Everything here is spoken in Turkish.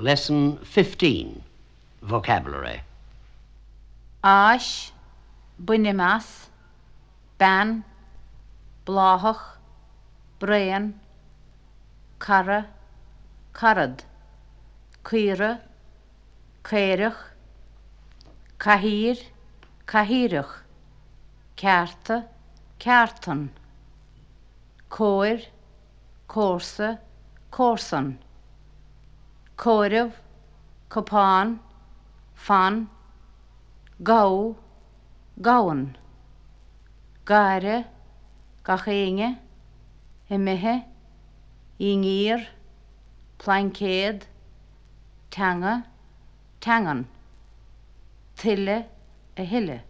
Lesson 15 Vocabulary. Áis, buine meas, ben, bláthach, brean, cara, carad, cuire, céireach, cahír, cahíireach, cearta, ceartan, cóir, cósa, cósan, cóirih, copáin, fan, gá, gáan, gare, gachéine, imithe, íngír, plancéad, teanga, teangan, tuile, a hiile.